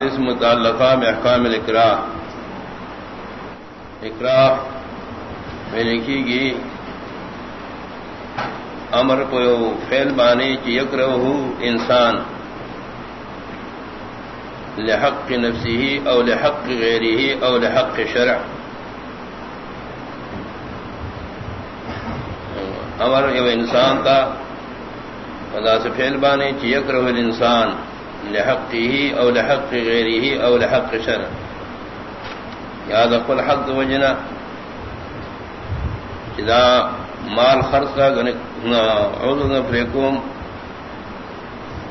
اس متعلقہ میں احکام اقرا اقرا میں لکھی گی امر کو فیل بانی کی یکر انسان لحق نفسی ہی او لحق غیری ہی او لحق شرع۔ امر یو انسان کا، خدا سے فیل بانی کی یکر انسان لحقه او لحق غيره او لحق شر یا دخل حق وجنا. اذا مال خرص کا عوض نفرکم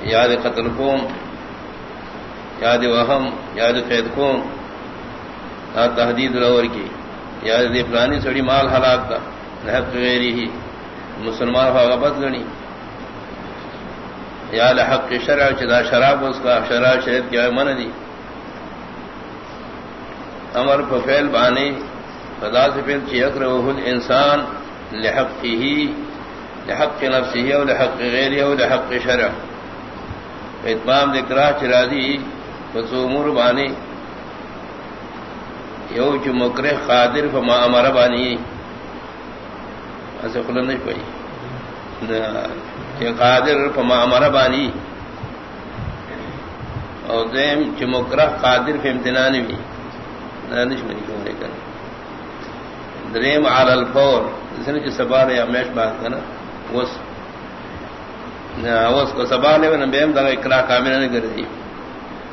یاد قتل کوم یاد وہم یاد قید کوم تحدید رور کی. یاد دی فلانی سڑی مال ہلاک کا لحق غیری ہی مسلمان ہوا غبت گنی یا لحق شرع چدا شراب اس کا شرع شریف کیا من دی امر فیل بانی فدا سے پھر چیک رہو انسان لحق ہی لحق نفسی ہی او لحق غیر او لحق شرع. اتمام ذکرہ چرادی فسومر بانی یو چ مکرہ قادر فما امر بانی ایسے کھلن نہیں پئی قادر فما امر بانی۔ اور دیم چمکرہ قادر فی امتنان بھی۔ نانش منی کیوں نہیں کرنا دریم عال الفور۔ جس نے جو سبار یا میش بات کرنا وس۔ اس کو سبار لے میں بیم دغا اقرا کامل نہیں کر دی۔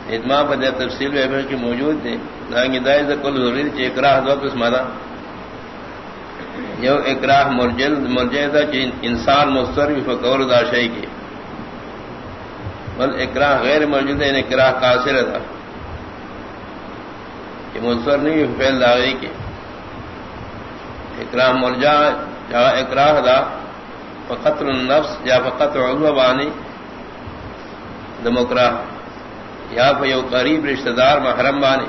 اتمام پر تفصیل میں کی موجود تھے دائیں دائیں کل ضروری چھ اقرا دو قسم دا یو اکراہ مرجل مرجیدہ چین انسان مستر فکور دا شئی کی۔ بل اکراہ غیر مرجد ان یعنی اکراہ قاصر تھا کہ مستر نہیں فیل داغی کی۔ اکراہ مرجا جہاں اکراہ دا فقتل النفس یا فقتل عضو بانی دمکراہ یا فیو قریب رشتہ دار محرم بانی۔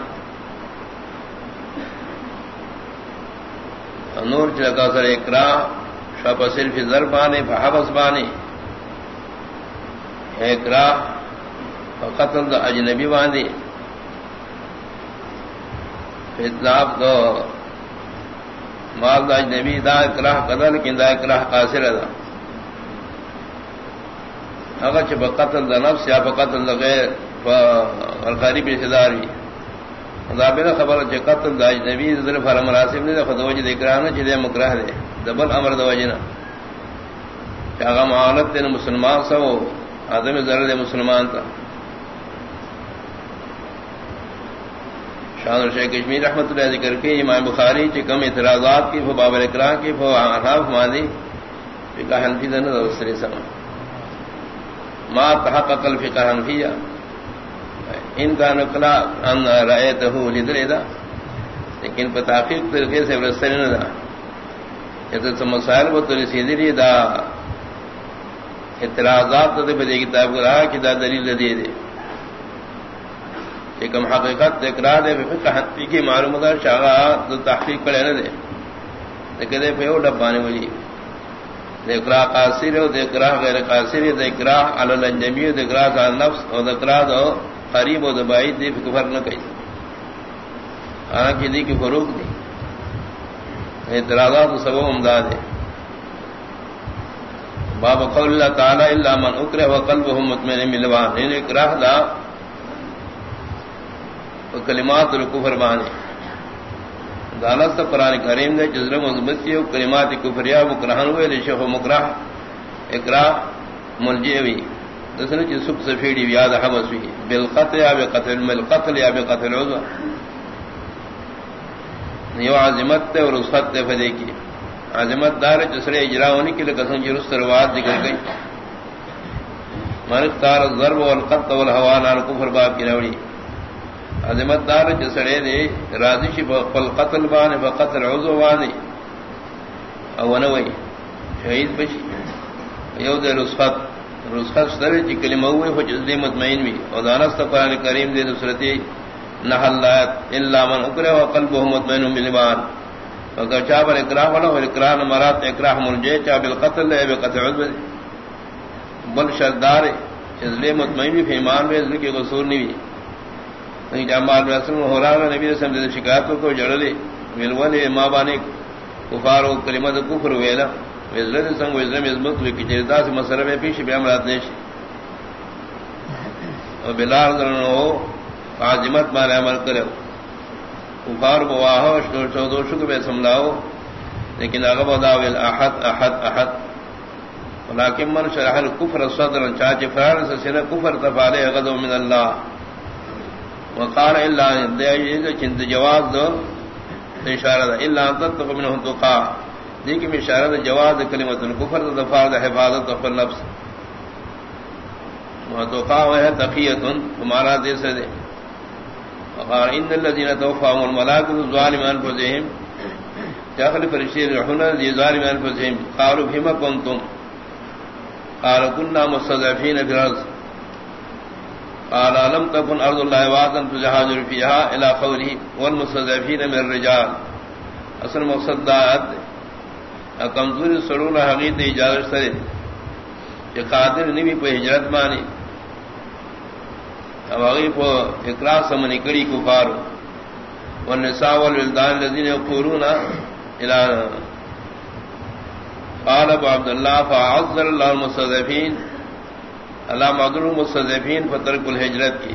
نور چلکا سر اکرا شپ صرف زربانی بحبس بانی اکرا قتل دا اجنبی باندی فتناب دو۔ مال دا اجنبی، دا اکراہ قدر لیکن دا اکراہ قاصر دا اگر چھ قتل دا نفس یا قتل دا غیر فالقریب رشدار بھی۔ بنا خبر چ قتل داج نبی ذل فر مراسم نے خدوج ذکران چ دے مکرہ دے۔ دبل امر دوجنا چاغا معالت دے مسلمان سو آدم ذر دے مسلمان تا۔ شان شیخ کشمیر رحمت اللہ ذکر کے امام بخاری چ کم اعتراضات کی فو باب الاکرام کی فو اناف ماضی۔ فقہ حنفی دن دوسرے سما ما تحقق الفقہ حنفیہ۔ ان کا نقلا ان رائے تو لدرے دا، لیکن پہ تحقیق طریقے سے رستے نہ دا۔ یہ تو مسائل کو تو رسیدری دا۔ اعتراضات تو دے کتاب کو رہا کہ دا دلیل دے دے ایک ہم حقیقت اقرا دے پھر حقی کی معلومات شاغا تو تحقیق کرے نہ دے۔ لیکن دے پہ وہ ڈبانے والی ذکرا قاصر ہو ذکرا غیر قاصر ذکرا علی الانجمی ذکرا ذال نفس اور ذکرا دو قریب و دبائی دی کفر نہ کہی۔ حالانکہ دی کی فروغ دی اعتراضات سبب امداد ہے۔ باب قول اللہ تعالی، الا من اکرہ وقلبه مطمئن ملوان۔ ان اکراہ دا کلمات الکفر بانے دالت قرآن کریم نے جزر مضبط کی کلمات کفریا مکرہن ہوئے لشف مکرہ اکراہ ملجئ ہوئی۔ دسنے چی سب سفیڑی یاد حبس ہوئی بالقتل یا بقتل ملقتل یا بقتل عضو. یو عظمت تے اور رسخت تے فدے کی عظمت دار جسرے اجرا ہونے کے لیے قسم کی رست رواد ذکر گئی من اختار الضرب والقتل والحوان عن کفر باب کی نوڑی عظمت دار جسرے دے راضی شی فالقتل بانے فقتل عضو بانے او نوئی شہید بشی یو دے رسخت رسخت ستر چی کلمہ ہوئے ہو جزدی مطمئن بھی اور دانست قرآن کریم دے نصرتی نحلات اللہ من اکرہ و قلبہ مطمئن بالبان فکر چاہ پر اکراہ والا اور اکراہ نمارات اکراہ مرجے چاہ بالقتل لے بقتل عدو دے بل شردار جزدی مطمئن بھی فیمان بھی ازلی کی غصور نہیں بھی یعنی جمال رسول ہو رہا نبی رسم دے شکایتوں کو جڑ لے ولولے ماں کفار و کلمت کفر ویلا وزرت سنگ وزرم عزمت وی کچرتا سے مسئلہ میں پیش بیام رات نیش و بلال ذرنو عاجمت مانے عمل کرے۔ ہو کفار بواہو شکر چودو شکر بے سملاو لیکن اغب داویل احد احد احد۔ ولكن من شرح الكفر صدرا چاچ فرار سے سنہ کفر تفالے غدو من اللہ۔ وقال الا دے جواز دو، اشارہ الا ان تتق منه تقا۔ دیکھ میں اشارہ جواز کلمۃ الکفر دفاع حفاظت اپنے نفس وہ تقا ہے تقیت تمہارا دے سے دے وقال ان الذين توفاهم الملائكه ظالمان انفسهم داخل فرشتے رحنا ذی ظالم انفسهم قالوا بما كنتم قالوا كنا مستضعفين في الارض. قال لم تكن ارض الله واسعا تجهاجر فيها الى قوله والمستضعفين من الرجال. اصل مقصد دات کمزور سڑونا حقیقت اجازت سرے کہ قادر نبی پہ ہجرت مانی اب اگی پہ اقرار سمنی کڑی کفارو. والنساء والولدان الذين يقولون الى قال ابو عبد الله فعذر الله المستضعفين. اللہ مدر مستضعفین فترک الحجرت کی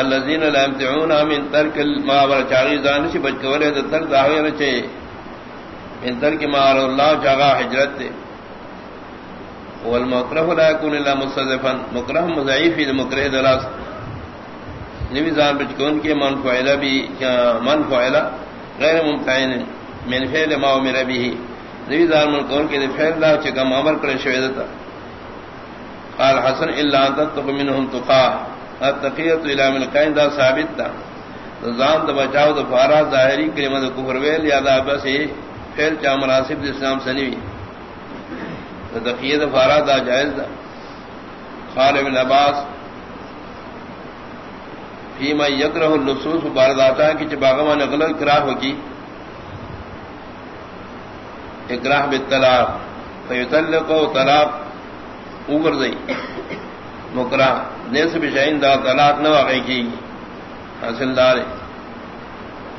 الذين لا يمتعون من ترك ما ورچاری زان سے بچ کولے تے تر داوی رچے من ترک ما اللہ جگہ ہجرت تے والمکرہ لا يكون الا مستضعفا، مکرہ مضعیف المکرہ دراس نبی زان بچ کون کے من فعل بھی من فعل غیر ممتعین، من فعل ما امر به۔ نبی زان من کون کے فعل لا چکا امر کرے شوید تھا قال حسن، الا ان تتق منهم تقا۔ التقيه الى من قائد ثابت تھا زان تو بچاؤ تو فارا ظاہری کلمہ دو کفر ویل یا دا بس پھر چا مناسب اسلام سنوی تقیہ فارا دا، جائز دا۔ قال ابن عباس فيما يكره اللصوص بارداتا کی چباغما نقل اکراہ ہوگی۔ اکراہ بالطلاق فیتلق و طلاق اوگر دئی۔ مکرا نیس بشائن دا طلاق نہ واقعی کی۔ حاصل دار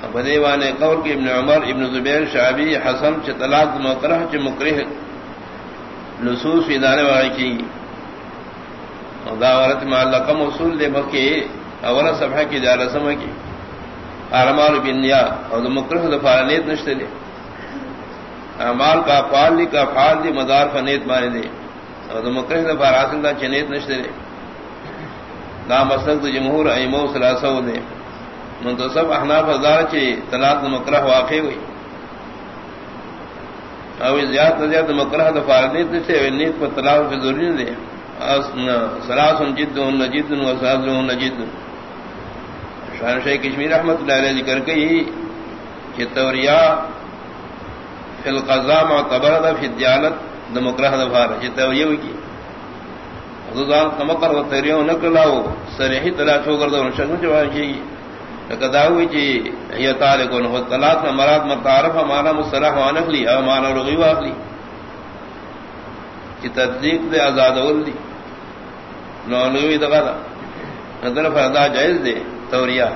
بدے وانے قول کی ابن عمر، ابن زبیر، شعبی، حسن چ طلاق مکرہ چ مکرہ لصوص ادارے واقعی کی داورت معلقم اصول دے مکے اولا صفحہ کی دار سما کی اعمال بنیا اور مکرہ دفار نیت نشتے دے اعمال کا فعال لی کا فعال دی مدار فنیت مانے دے اور مکرہ دفار حاصل دا چنیت نشتے دے دا مسلک جمہور ایمو سلاسو دے منتصب احناف ہزار چی طلاق مکرہ واقع ہوئی او زیاد زیاد مکرہ دفار نیت نشتے نیت پر طلاق کی ضروری دے سلاسن جد نجد و سلاسن نجد شان شیخ کشمیر احمد اللہ علیہ ذکر کئی کہ توریا فی القضاء معتبر دا فی الدیانت دا مکرہ دا فارا کہ توریہ کی حضوزان کمکر و توریہ نکلاو سریحی طلاق شوگر دا ونشن جوان کی لکداوی چی ہی تارکون و طلاق نہ مراد متعارف مانا مصرح وانخلی او مانا رغی واخلی کہ تدلیق دے آزاد اول دی نوانوی دغا دا نظر فردا جائز دے توریا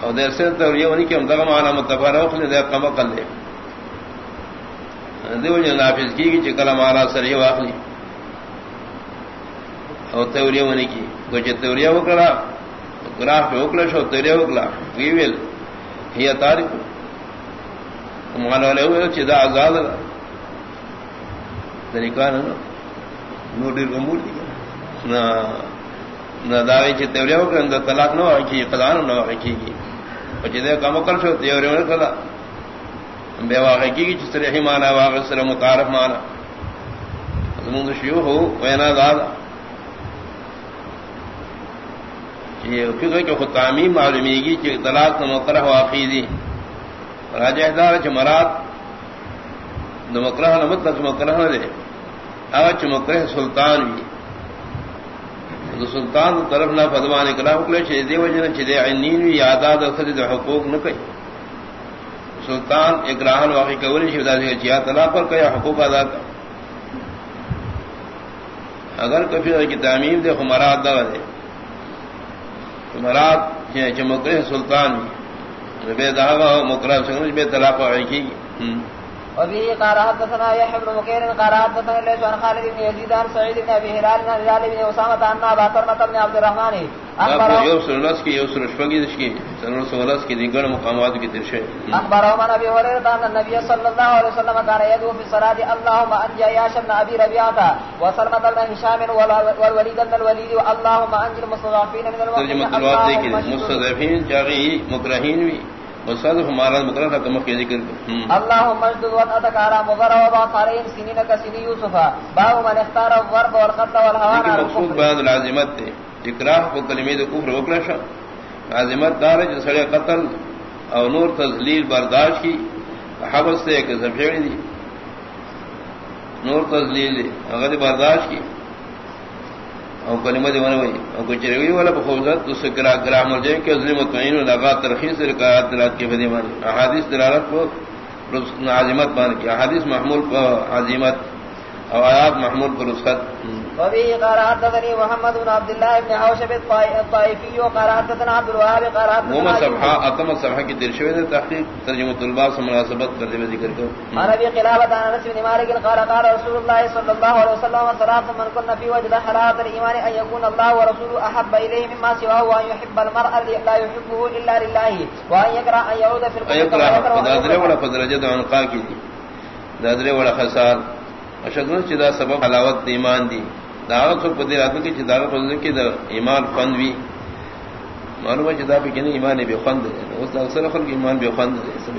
اور دیر سے توریا ونی کہ ہم دغا مانا متفر اخلی دے کم اقل دے دیو جو نافذ کی گی چکل مانا سری واخلی اور توریا ونی کی کچھ توریا وکڑا گراف پہ اکلش اور توریا وکلا ویویل ہی تاریخ مانا والے ہوئے، چیزا آزاد دا طریقہ نا؟ نو ڈیر گمبول کی نہ داوی چ تیورے ہو کہ اندر طلاق نہ ہو کی، قضا نہ ہو کی۔ کی پچے دے کم کر شو تیورے نہ کلا بے واقع کی گی کی صریح معنی واقع سر متعارف معنی زمون شیو ہو وینا داد یہ فکر کہ خود تعمیم معلومی گی کہ طلاق نہ مکرہ واقعی دی راجہ دار چ مراد نہ مکرہ نہ مطلق مکرہ نہ دے۔ اچ مکرہ سلطان بھی۔ دو سلطان دو طرف نہ پدوان کلام کلے چھ دی وجہ چھ دی عینین یاداد خد د حقوق نہ کئی سلطان اکراہن واقع کولی شی دادی چھ طلا پر کیا حقوق ادا کر۔ اگر کفی کی تعمیم دے ہمارا ادا دے۔ مراد مکرہ سلطان بے دعوی مکرہ سنگھ بے طلاق کی وبه قال حدثنا يحيى بن بكير قال حدثنا ليس عن خالد بن يزيد عن سعيد بن ابي هلال عن هلال بن اسامه عن ابا كرمه بن عبد الرحمن اخبر يوسف الناس کی يوسف شفقي دش کی سنور سولاس کی دیگر مقامات کی درشے اخبر عمر ابي هريره ان النبي صلى الله عليه وسلم كان يدعو في الصلاه اللهم انجي يا شبن ابي ربيعه وسلمة بن هشام والوليد بن الوليد اللهم انجي المستضعفين من المؤمنين ترجمه الوقت مستضعفين جاغي مكرهين وي وصد ہمارا مقرر ہے کمک ذکر اللهم مجد وقتك على مضر وضع عليهم سنين كسن يوسف باب من اختار الضرب والقتل والهوان لیکن مقصود بیان العظمت تے. اکراہ کو کلمہ کفر وکرا شا عظمت دار جو سڑے قتل او نور تذلیل برداشت کی حبس سے ایک زبشڑی دی نور تذلیل دی اگر برداشت کی او کلمہ دی ونوی او کچھ روی والا بخوزت تو سکرا گرامر جائیں کہ ازلی مطمئن و لغا ترخیص رکایات دلات کے بدی احادیث دلالت کو عظیمت مان کی احادیث محمول کو عظیمت او آیات محمول کو رسخت وبه قال حدثني محمد بن عبد الله بن عوشب الطائفي وقال حدثنا عبد الوهاب قال حدثنا وما صفحه اتم صفحه کی درشوی نے تحقیق ترجمہ طلباء سے مناسبت کرتے ہوئے ذکر کرو۔ انا ابي قلابه عن انس بن مالك قال قال رسول الله صلى الله عليه وسلم صلاه من كنا في وجد حلاوه الايمان ان يكون الله ورسوله احب اليه مما سواه وان يحب المرء لا يحبه الا لله وان يكره ان يعود في القبر يكره فدرجه عنقا کی دادره ولا خسار۔ اشدن چدا سبب حلاوت ایمان دی. دعوت سو پدی رات کی چدار فضل کی دا ایمان فند وی معلوم ہے چدا پہ کنے ایمان بے فند ہے اس اکثر خلق ایمان بے فند ہے سب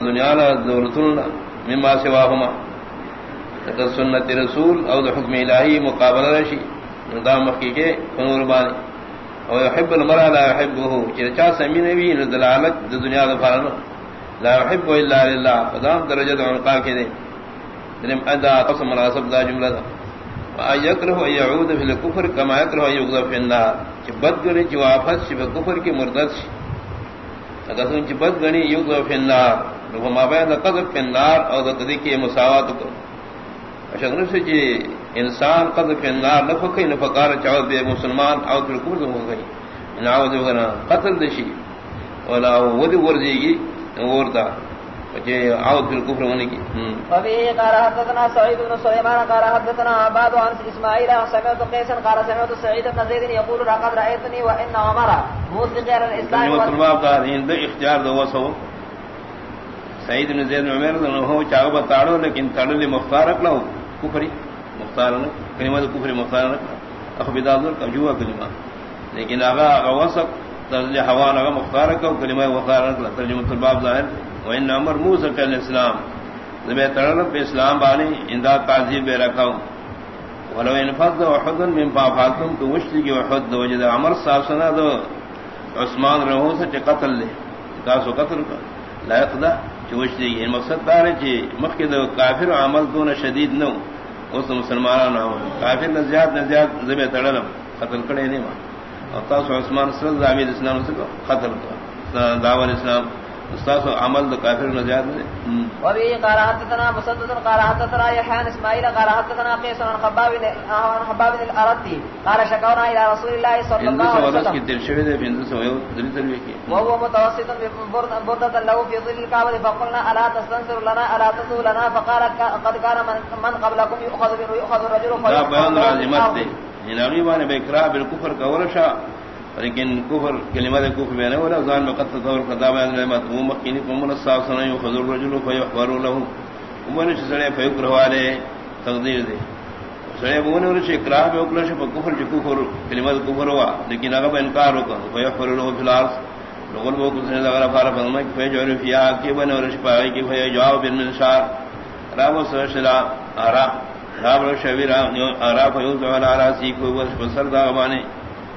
دنیا لا دورتنا مما سواهما. تک سنت رسول او دا حکم الہی مقابلہ رشی دا مخی فنور بانی او يحب المرء لا يحبه چا سمین وی دلالت دنیا دا فارن لا يحب الا لله. فدام درجہ عنقا کے دے دلم ادا قسم مناسب دا جملہ دا. یکرہ یعود فی الکفر کما یکرہ یغضب فی النار. کہ بد گنی جو واپس چھ کفر کی مردد چھ اگر تم چھ بد گنی یغضب فی النار لو ما بین قذف فی النار او ذکری کی مساوات کو. اشغل سے جی انسان قذف فی النار نہ فکے نہ فقار چاو بے مسلمان او پھر کفر ہو گئی. یعنی نعوذ باللہ قتل دشی ولا ودی ورزی وردا عود في الكفر ونكي وفيه قال حدثنا سعيد بن سليمان قال حدثنا عباد عن اسماعيل سمعت قيسا قال سمعت سعيد بن زيد يقول لقد رأيتني وإن عمر موسيقى الإسلام والطلباب قال هند اختيار دو سعيد بن زيد عمر هو چاغ بتاڑو لیکن تڑلی مختار کلو کفری مختار نہ کلمہ کفری مختار نہ اخ بدادر کجوا کلمہ۔ لیکن اگا وصف ترجمہ حوالہ مختار کلمہ مختار نہ ترجمہ الباب ظاہر۔ وإن عمر موسى كان الإسلام. ذبه ترلب بإسلام باني انداد تعذيب بركو ولو انفض وحد من بافاتهم كوشتك وحد وجد عمر صاحب سنة دو۔ عثمان رهوسة قتل له تاسو قتل لا يقضى چوشتك المقصد داره چه مخي دو كافر عمل دون شديد نو اس مسلمان نو کافر نزیاد نزیاد زبے تڑلم قتل کرے نہیں ما اور تاسو عثمان صلی اللہ علیہ وسلم سے قتل دعوی الاسلام استاذ عمل دو کافر نزاد نے وبه قال حدثنا مسدد قال حدثنا يحيى اسماعيل قال حدثنا قيس بن خباب بن خباب الارتي قال شكونا الى رسول الله صلى الله عليه وسلم. ان دل شوی دے بن سو یو دل تر وی کی وهو متوسط ببرد برد له في ظل الكعبه فقلنا الا تستنصر لنا الا تسو لنا فقال قد كان من قبلكم يؤخذ يؤخذ الرجل فيؤخذ بيان العظمت ان غیبان بکرا بالکفر کا ورشا لیکن کفر، کلمہ دے کفر بینے ولا زان میں قتل دور قضا بیان نعمت وہ مکینی کو من صاحب سنے خذ الرجل فيخبر له. ومن سڑے فیکر والے تقدیر دے. سڑے بونے ور سے اقرار میں اوکل سے کفر جو کفر، کلمہ دے کفر ہوا. لیکن اگر انکار ہو فیخبر له فی الارض. لوگوں کو کچھ نے لگا فار فرما کہ فی جو فیا کہ بن ور پائے کہ فی جواب بن شار رام سرشلا ارا رام شویرا ارا فیو تو علی سی کو بسر دا بانے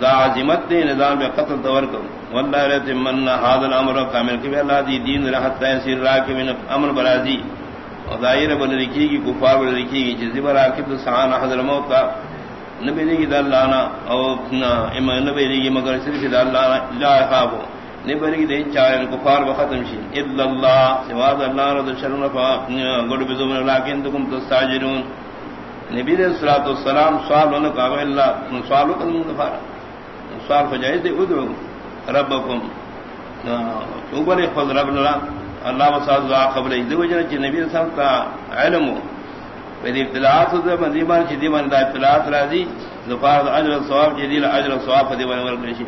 دا عظمت دے، نظام بے قتل دور کو واللہ رہتے من حاضر الامر کامل کی، اللہ دی دین رحت تحصیل راکی من امر برازی۔ اور دائر بن رکھی کی کفار بن رکھی کی جزی براکب سعان حضر موت کا۔ نبی لگی دا اللہ نا او نبی لگی مگر صرف دا اللہ لا خوابو نبی لگی دے، چاہے کفار بختم شی۔ الا اللہ سواد اللہ رضا شرم فا گڑ بزمن لیکن تکم تستاجرون نبی علیہ الصلوۃ والسلام سوال انہوں کہا اللہ سوالو کا دفارہ سوال فجائز دے ادعو ربکم. اوپر خود رب اللہ اللہ مساعد دعا قبل دو وجہ چی نبی صلی اللہ علیہ علم ویدی ابتلاعات ہوتا ہے مندیبان چی دیمان دا ابتلاعات راضی. دفار دا عجر الصواب چی دیل عجر الصواب فدیبان ورکلشی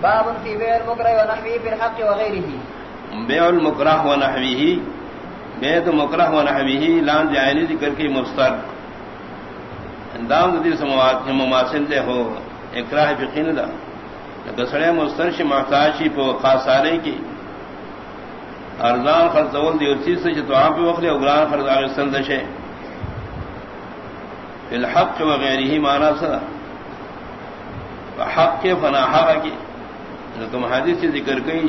باب فی بیع المکرہ و نحوی فی الحق و غیره بیع المکرہ و نحویہی بیع المکرہ و نحویہی لان جائنی ذکر کی مستر. اندام دیر سموات مماثل دے ہو. اکراہ فقین دا گسڑے مسترش محتاشی پو خاصارے کی ارزان خرطول دی اسی سے جو آپ پہ وقت اگران خرط آگے سندشے فی الحق وغیرہ ہی مانا سا حق کے فنا حق کی تم حدیث سے ذکر کئی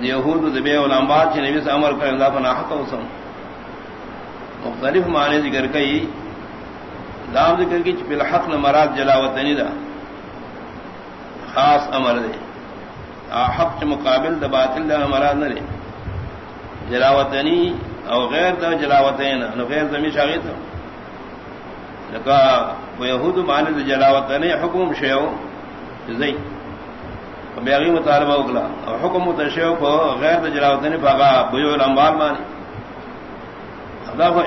یہود دبے علامات سے نبی سے امر کر اللہ فنا حق وسم. مختلف معنی ذکر کئی دام ذکر کی فی الحق مراد جلاوت نہیں دا. خاص امر دے. حق کے مقابل دا باطل دا مراد نہ دے. جلاوتنی او غیر دا جلاوتین نو غیر زمین شاگی تا. لکا و یہود معنی دا جلاوتنی حکم شیو زی. بیغی مطالبہ اگلا او حکم متشیو کو غیر دا جلاوتنی فاقا بیو الانبال معنی. دا کو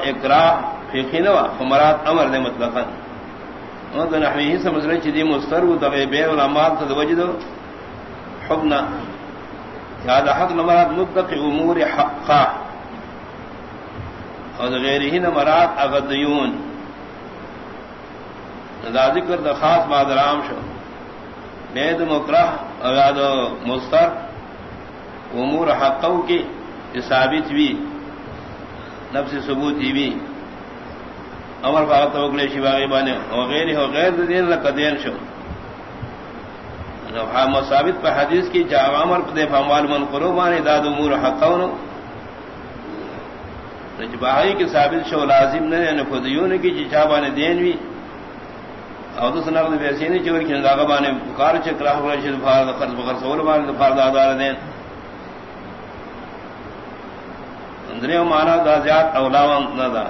اقراء فیقی نوا فمرات امر دے مطلقا. انہوں دا نحوی ہی سمجھ رہی چی دی مستر و دغی بیو الانبال تا دوجدو حبنا هذا حق نمرات مطلق امور حقا. اور غیره نمرات اغدیون. دا ذکر دا خاص بادرام شو. بید مکرہ اغاد مستر امور حقو کی ثابت بھی نفس ثبوتی بھی امر فاغت وکلے شباغی بانے ہو وغیرہ وغیر دین لقدین شو. ثابت پہ حدیث کی جامر دے فمال من قروبان داد امور حقون بہائی کی ثابت شو لازم نے یعنی خودیون کی جی چابان دین بھی اور دوسرا نقد ویسے نہیں چور کی ناغبان بخار چکرا رشید فارد خرچ بخر سول بان فارد آدار دین. اندرے مانا دا زیاد اولاوان ندا.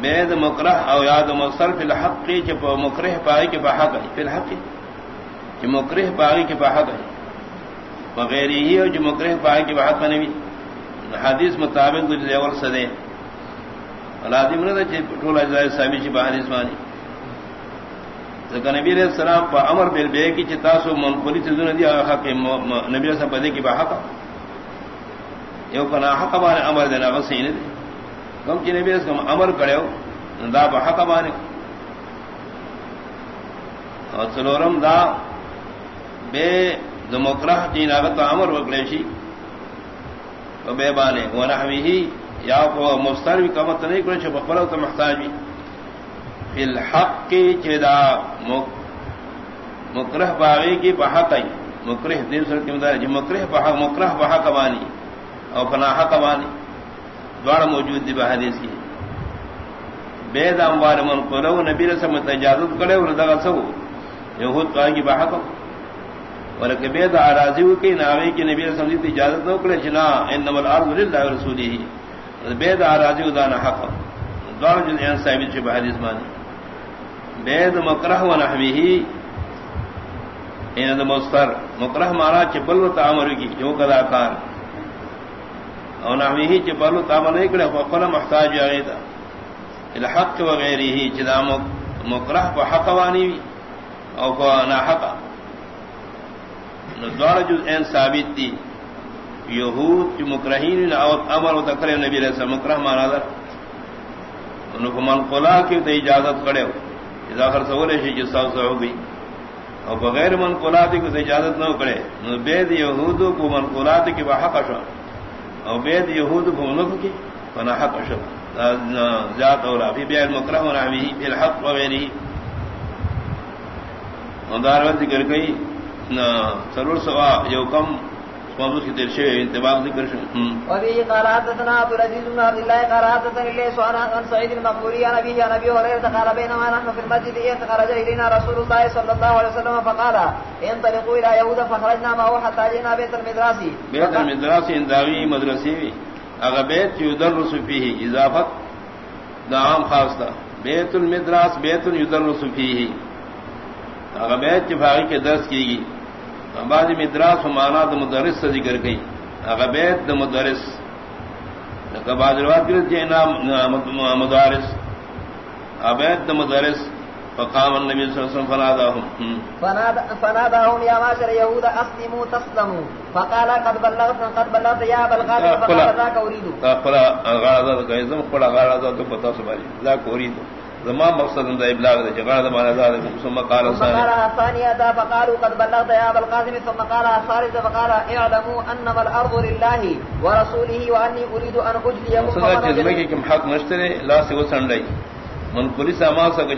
بید مکرہ او یاد مصرف الحق کی چپ مکرہ پائی کے بحق ہے، فی الحق کی۔ جو مکرہ باغی کے باہر ہے۔ وغیر ہی اور جو مکرہ باغی کے باہر نہیں حدیث مطابق کچھ زیور سدے لازم نہ ٹول اجزائے صاحبی چی باہر اسمانی نبی علیہ السلام پر امر بل بے کی چتاسو منقولی تزون دی حق نبی علیہ السلام پدے کی باحق یو کنا حق بان امر دینا غسین دی کم چی نبی علیہ السلام امر کرے دا بحق بانے۔ اور سلورم دا بے دمکرہ دین آگت امر وکلیشی بے بانے وہ نحوی ہی یا کو مستر بھی کمت نہیں کرے بخبر تو محتاج بھی فی الحق کی چدا مکرہ باغی کی بحق آئی۔ مکرہ دین سر کی مدار جی مکرہ بحق مکرہ بحق بانی۔ اور فناح کبانی دوڑ موجود دی بحدیث کی۔ بے دام وار من کو نبی رسم تجازت کرے اور دغا سو۔ یہود کا کی بحق ولکہ بے دا راضی کی ناوی کی نبی رسول دی اجازت نہ کرے چنا انما الارض لله ورسوله بے دا راضی دا نہ حق دوار جن ان صاحب چھ حدیث مانی بے دا مکرہ و نحوه ان دا مستر۔ مکرہ مارا چ بل و کی جو کذا کار او نحوه چ بل و نہیں کرے فقل محتاج ایدا الحق وغیره چ دا مکرہ بحق وانی بھی او کو نا حق دوار جو این ثابت تھی یہود کی مکرہین امر و تکر نبی علیہ السلام مکرہ مانا در ان کو منقلا کی تو اجازت کرے ہو. اضافر سورے شی جس سو سو بھی اور بغیر منقولات کو اجازت نہ کرے بید یہود کو منقولات کی بحق شو. اور بید یہود کو کی فنا حق شب ذات اور ابھی بے المکرہ اور ابھی بالحق وغیرہ دار ذکر گئی سرور سوا یو کم موضوع کی ترشے انتباق ذکر شو وبه قال حدثنا عبد العزيز بن عبد الله قال حدثنا لي سؤال عن سعيد المقبوري عن ابي عن ابي هريره قال بينما نحن في المسجد اذ خرج الينا رسول الله صلى الله عليه وسلم فقال انطلقوا الى يهود فخرجنا معه حتى جئنا بيت المدراس بيت المدراس انداوي مدرسي اغا بيت يدرس فيه اضافه نعم خاص تھا بیت المدراس بیت يدرس فيه اغا بیت کے درس کی گئی بعد مدراس مانا تو مدرس سے ذکر گئی اگر بیت د مدرس. بعد روایت کرتے ہیں مدارس. ابید د مدرس. فقام النبي صلى الله عليه وسلم فناداهم. فناداهم يا معشر يهود اسلموا تسلموا. فقال قد بلغت قد بلغت يا القاسم فقال ذاك اريد فقال كيزم قال غرض تو پتہ سباری ذاك اريد زمان مقصد دا ابلاغ دا جغار دا مانا دا ثم قال ثانية دا فقالوا قد بلغت يا ابا القاسم ثم قال ثالثة فقال اعلموا انما الارض لله ورسوله واني اريد ان اجلي مقصد جزمکی کم حق نشترے لا سے وسن لئی من پولیس اما سا کہ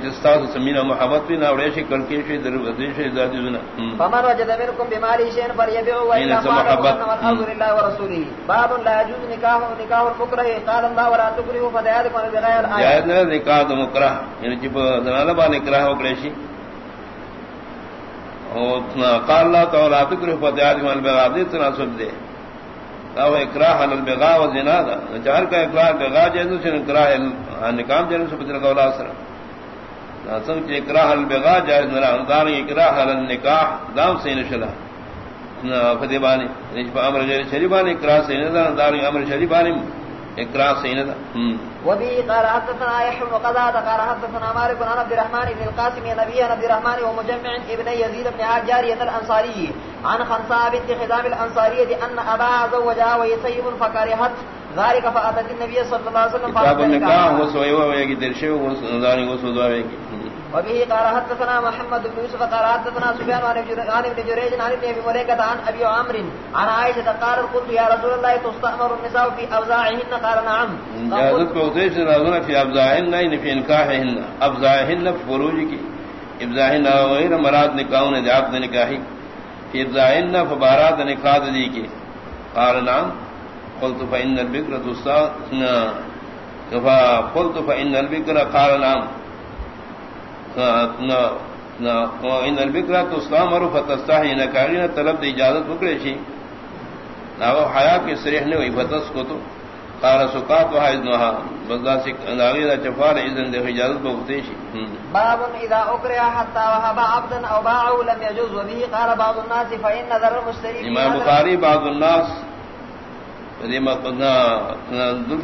سمینا محبت بھی ناوڑے شی کل کی شی در ودی شی ذاتی زنا. فمن وجد منكم بمال شيء فليبيع وإلا محبت الامر لله ورسوله باب لا يجوز نكاح نكاح المكره قال الله ولا تكرهوا فتياتكم بغير الايه جائز نہ نکاح مکرہ. یعنی جب زنانہ با نکاح وکڑے شی. اور قال الله تعالی تکرهوا فتياتكم بغير تناسب دے. او اکراہ علی البغاء و زنا دا. چار کا اکراہ بغا جیسے سے اکراہ نکام جیسے سے بدل قولا سر ناسم چ اکراہ البغاء جائز نہ اندار اکراہ علی النکاح دام سے نشلا فدیبانی نش امر غیر شریبانی اکراہ سے نہ اندار امر شریبانی اقرا سیندا وبي قال حدثنا يحيى بن قضاة قال حدثنا مالك بن عبد الرحمن بن القاسم نبي عبد الرحمن ومجمع ابن يزيد بن جارية الأنصاري عن خنساء بنت خزام الأنصارية أن أباها زوجها وهي سيب فكرهت ذلك فأتت النبي صلى الله عليه وسلم كتاب النكاح وسويوا ويجي درشوا وسوداني وسودوا ويجي وبه قال حدثنا محمد بن يوسف قال حدثنا سفيان عن ابن جريج عن ابن ابي مليكه عن ابي عمرو عن عائشه قال قلت يا رسول الله تستأمر النساء في ابزاعهن قال نعم. جازت کو ادیش نازنا في ابزاعهن نہیں في انکاحهن ابزاعهن فروج کی ابزاعهن غیر مراد نکاح نے جاب نے نکاحی في ابزاعهن فبارات نکاح دی کی قال نعم. قلت فإن البكر تستأمر قلت فإن البكر قال نعم. ان البکرا تو اسلام اور فتستہ نکاری طلب دی اجازت پکڑے شی نہ وہ حیا کے سریح نے ہوئی فتس کو تو قال سقات و حائز نوہا بزا سے ناغی دا چفار اذن دے اجازت باب اذا وحبا عبدا او باعو لم يجوز وبه. قال بعض الناس فإن نظر المشتری امام بخاری بعض الناس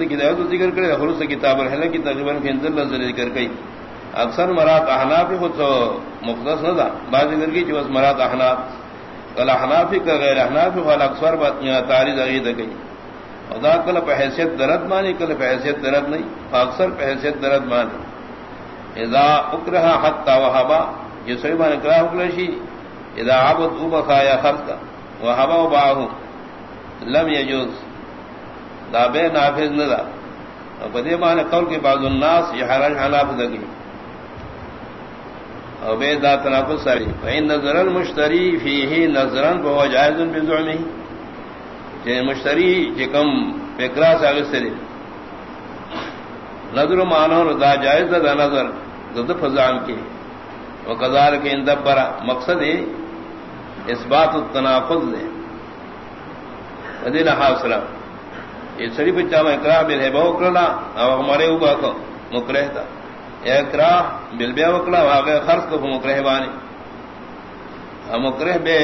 کی ذکر کرے خلوص کتاب الحلہ کی تقریباً فی انزل اللہ ذکر کئی اکثر مرات احنافی خود تو مختص نہ تھا بعض ادھر کی مرات احناف. کل احنافی کا غیر احنافی خال اکثر تاریخ عقید گئی. ادا کل پہ حیثیت درد مانی، کل پہ حیثیت درد نہیں اکثر پہ حیثیت درد مانی. اذا اکرہ حتا وحبا، یہ سوی مان اکراہ اکرشی اذا عبد او بخایا خرد کا، وحبا و باہو. لم یجوز. دا بے نافذ نہ دا بدے مان قول کے بعض الناس یہ حرج حناف دگی او بے دا تنافس ساری. فین نظر المشتری فیہی نظرن بہو جائزن بزعمی کہ مشتری جکم فکرہ سے آگے سری نظر مانو دا جائز دا نظر دا فضام کی وقضار کے اندبرا مقصد اس بات التنافذ دے. ودینا حاصلہ یہ سری بچہ میں اقرار بل ہے بہو کرنا او ہمارے اوبا کو مکرہ تھا اقرا بل بے وکلا واقع خرچ کو مکرہ بانی مکرہ بے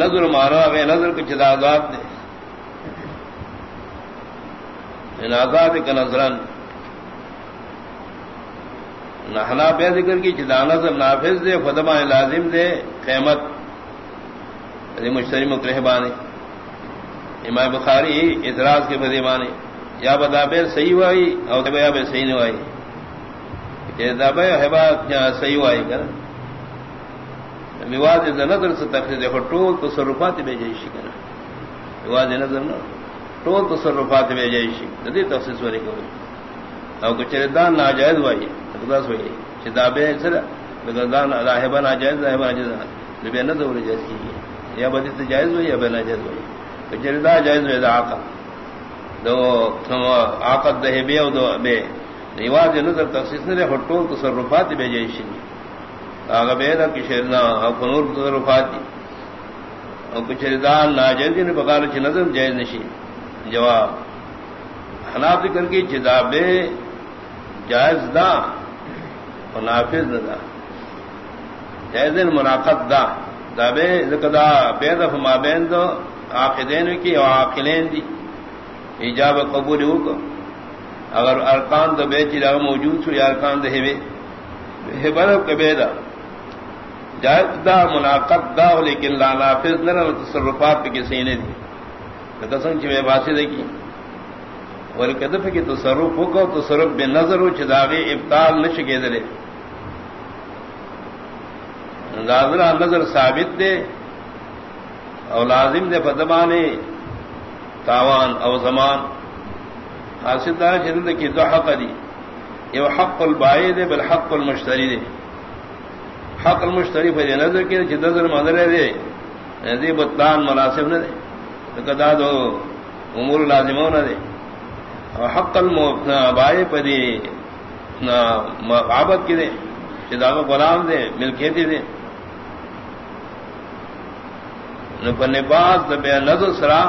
نظر مارا بے نظر کچھ آزاد دے. ان آزاد کا نظرن. نہ بے ذکر کی چدا نظر نافذ دے فدما لازم دے، قیمت. مشتری مکرہ بانی امام بخاری اعتراض کے بدے مانے یا بدا بے صحیح وائی اور بیا بے صحیح نہیں وائی دبے صحیح وائی کر نظر سے دیکھو، ٹول تصرفات بے جائشی کر وواد نظر نہ. ٹول بے ندی والی کو ناجائز وائی. اقداس ہوئی راہبہ ناجائز راہبہ ناجائز نظر جائز کی یا بدی سے جائز ہوئی یا بے ناجائز ہوئی جردا جائز ہوئی دا آقا دو آقا دہ بے دو بے۔ نیواز نظر تخصیص نے ہٹول تصرفات بے جائشی آگا بے دا کی شیرنا کنور تصرفات اور کچھ ردان ناجائز نے بغار چھ نظر جائز نشی۔ جواب حناف کر کے جدابے جائز دا اور نافذ دا۔ جائز مناقت دا۔ دابے دا بے دف ما بین دو آخدین کی اور آخلین دی۔ ایجاب قبول ہو کو اگر ارکان دو بے چیزا موجود چھو یا ارکان دو ہیوے ہبرب کے بے دا جائز دا مناقت دا، لیکن لا نافذ نہ تصرفات پہ کسی نے دی قسم چی میں باسی دیکھی اور کدف کی تصرف ہو کو تصرف بے نظر ہو چداغی ابتال نش کے دلے ناظرہ نظر ثابت دے اور لازم دے فدبانے تاوان او زمان. حاصل دار جلد کی دو حق دی یہ حق البائی دے بل حق المشتری دے حق المشتری پر نظر کی جد نظر مدر دے نظر بطلان مناسب نہ دے کدا دو امور لازموں نہ دے اور حق البائی پر عابد کی دے جدا غلام دے ملکیتی دے نباز بے نظر سرا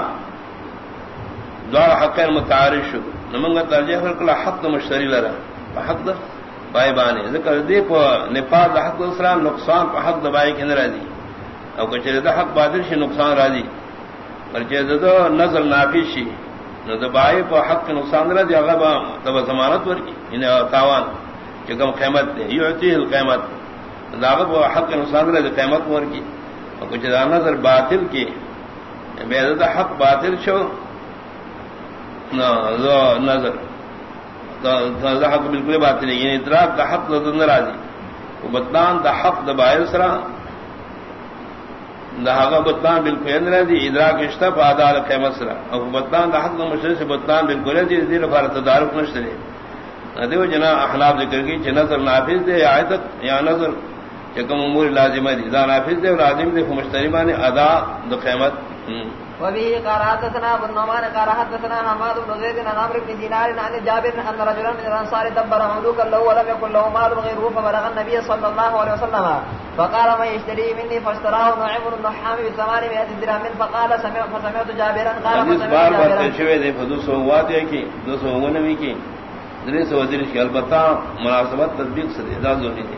دوار حق متعارف شو. نمنگا ترجیح کلا حق مشتری لرا. حق دا بائی بانے ذکر دی پا نپاز دا حق سرا نقصان پا حق دا بائی کن را دی. او کچھ دا حق بادر شی نقصان را دی. مرچے دا دا نظر نافی شی. نو دا بائی پا حق نقصان را دی. اغبا تبا زمانت ورکی. یعنی انہیں تاوان. چکم قیمت دے. یعطیه القیمت دا اگر اغبا حق نقصان را دی. قیمت ورکی. او کچھ دا نظر باطل کی. بے دا حق باطل شو. نظر۔ دا حق بالکل باطل ہے یعنی ادراک دا حق دا ناراضی۔ وہ بتان دا حق دا باہر سرا۔ دا حق بتان بالکل ناراضی، ادراک اشتف آدھار قیمت سرا۔ اور بتان دا حق دا مشرے سے بتان بالکل ناراضی دیر بھارت تدارک نشترے دیو جنا احناب ذکر کی چھ نظر نافذ دے آئے تک یا نظر۔ چکم امور لازم ہے دا نافذ دے لازم دے مشتری مانے ادا دو قیمت۔ وبه قال حدثنا ابو النعمان قال حدثنا حماد بن زيد عن عمرو بن دينار عن جابر ان رجلا من الانصار دبر مملوكا له ولم يكن له مال غيره فبلغ النبي صلى الله عليه وسلم. فقال ما يشتري مني فاشتراه نعيم بن نحام بثمانمائة درهم. فقال سمعت فسمعت جابرا قال بار بار شوے دے فدو سو ہوا دے کہ دو سو ونوی کی درے سو درش کی البتہ مناسبت تطبیق سے دے دا ضروری دے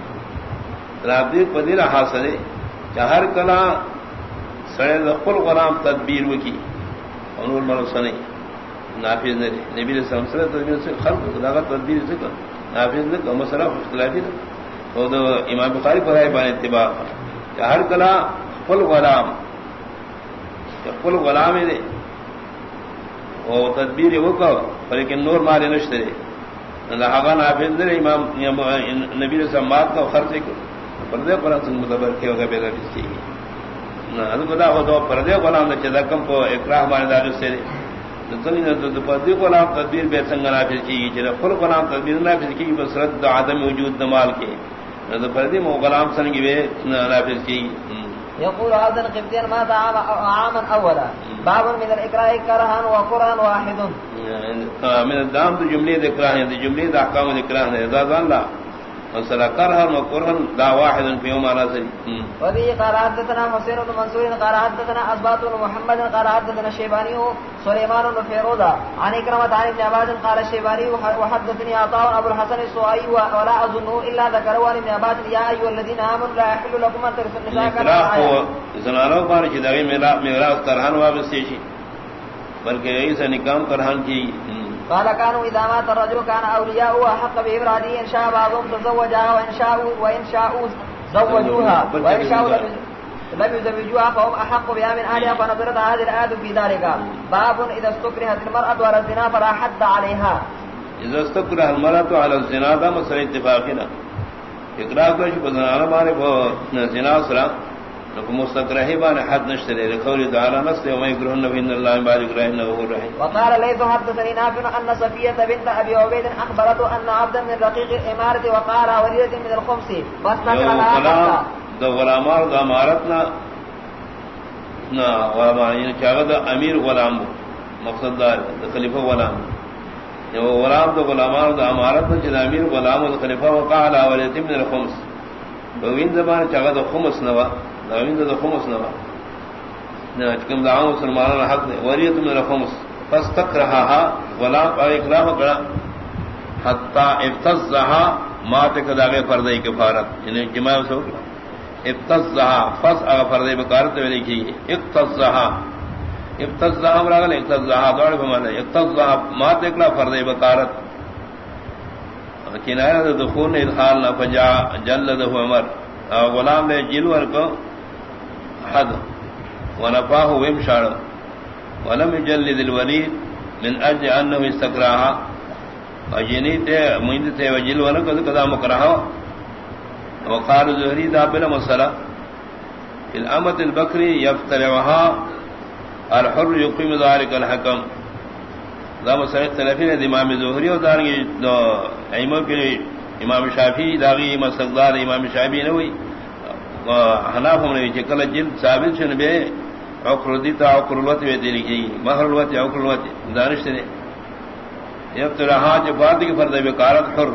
رابطے پدیر حاصل چہر کلا سڑے قل غلام تدبیر وکی. انور مرو سنے. نافذ نے نبی علیہ السلام سے تدبیر سے خلق خدا کا تدبیر سے کر. نافذ نے کم مسئلہ اختلافی تھا تو دو امام بخاری پر ہے بان اتباع چہر کلا قل غلام. قل غلام دے. وہ تدبیر وہ کہ لیکن نور مارے نشترے لہذا نافذ نے امام نبی علیہ السلام کا خرچ کر پردے پر متبر کے ہوگا بے درد کی خدا ہو تو پردے کو نام چدا کم کو اکراہ مانے دار سے پردے کو نام تدبیر بے سنگ نافذ کی چلا فل کو نام تدبیر نافذ کی بس رد عدم وجود دمال کے پردے میں غلام سنگی بے نافذ کی يقول هذا القبطين مات عاما اولا. باب من الاكراه كرها وقران واحد. من الدام تو جملے ذکر ہیں جملے احکام ذکر ہیں اذا اللہ وصلا كرها وكرها دا واحد في يوم راسل وذي قال حدثنا حسين بن منصور حدثنا اسبات محمد قال حدثنا الشيباني سليمان بن فيروزا عن اكرمة عن ابن عباس قال الشيباني وحدثني عطاء ابو الحسن السوائي ولا اظن الا ذكروا عن ابن عباس يا ايها الذين امنوا لا يحل لكم ان ترثوا النساء كما زنانو بار کی دغی میراث کرہن واپس شي بلکہ ایسا نکام کرہن کی قال كانوا اذا مات الرجل كان اولياء حق بابراده ان شاء بعضهم تزوجها وان شاءوا وان شاءوا زوجوها. وان شاءوا لم يزوجوها فهم احق بها من اهلها فنظرت هذه الايه في ذلك. باب اذا استكرهت المراه على الزنا فلا حد عليها. اذا استكره المراه على الزنا ده مسئلہ اتفاقنا. اقرار کوش بدنا مارے وہ زنا مستقرہ بان حد لقول نسل وما يكرهن الله بارك الرحيم وقال ليس حدثني نافع أن صفية بنت أبي عبيد أخبرته أن عبدا من رقيق وقال وليدة من الخمس. فاستقر لها دو غلامار امارتنا نا امیر غلام مقصد دار دا خلیفہ غلام. یو غلام دا غلامار امارتنا امیر غلام دا خلیفہ وقال من الخمس. وین زبان چاگا دا خمس نوا داوین دا خمس نوا چکم دعاو مسلمانان حق دے وریت من الخمس فاستق رہا غلام پا اکرام کرا حتی افتزہا ماتک داغے فردائی کفارت. یعنی جماع سو افتزہا فز اگا فردائی بکارت میں لکھی افتزہا افتزہا مراغل افتزہا دوڑ بمانا افتزہا ماتک لا فردائی بکارت کنایہ دخول ادخال نہ فجا جلدہ عمر. غلام نے جلور کو حد. ونفاه ومشار ولم يجلد الوليد من اجل انه استكراها اجنيت مينت وجل ولقد قد مكرها وقال زهري ذا بلا مسألة. الامة البكري يفترعها. الحر يقيم ذلك الحكم. ذا مسألة ثلاثين امام زهري ودارنگی ایمو کے امام شافی داغی مسقدار امام شافی نوئی حناف ہم نے چکل جلد ثابت شن بے عقر دیتا عقر الوت بے دینی کی مہر الوت عقر الوت دانش نے یفترہا جو فارد کی فرد بکارت حر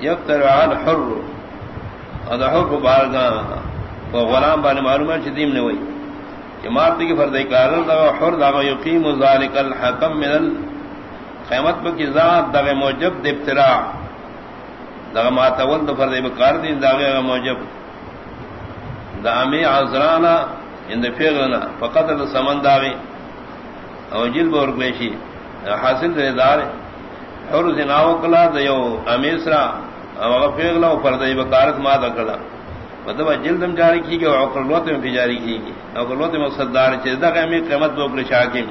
یفترہا الحر ادا حر کو بارگا غلام بان معلوم ہے شدیم نے وہی جماعت کی فرد کارت دا حر دا یقیم ذالک الحکم من القیمت کی ذات دا موجب دفتراع دا ما تول دا فرد بکارت دا موجب دامی عزرانا یعنی ان فیغنا، فقط سمن داغی. او جل بور گوشی حاصل دے دار حر زناو کلا دیو امیسرا او فیغلا او پردی بکارت ما دکلا مطلب جلدم جاری کی گئی او قلوت میں بھی جاری کی گئی او قلوت میں مقصد دار چیز دا قیمی قیمت بوکل شاکم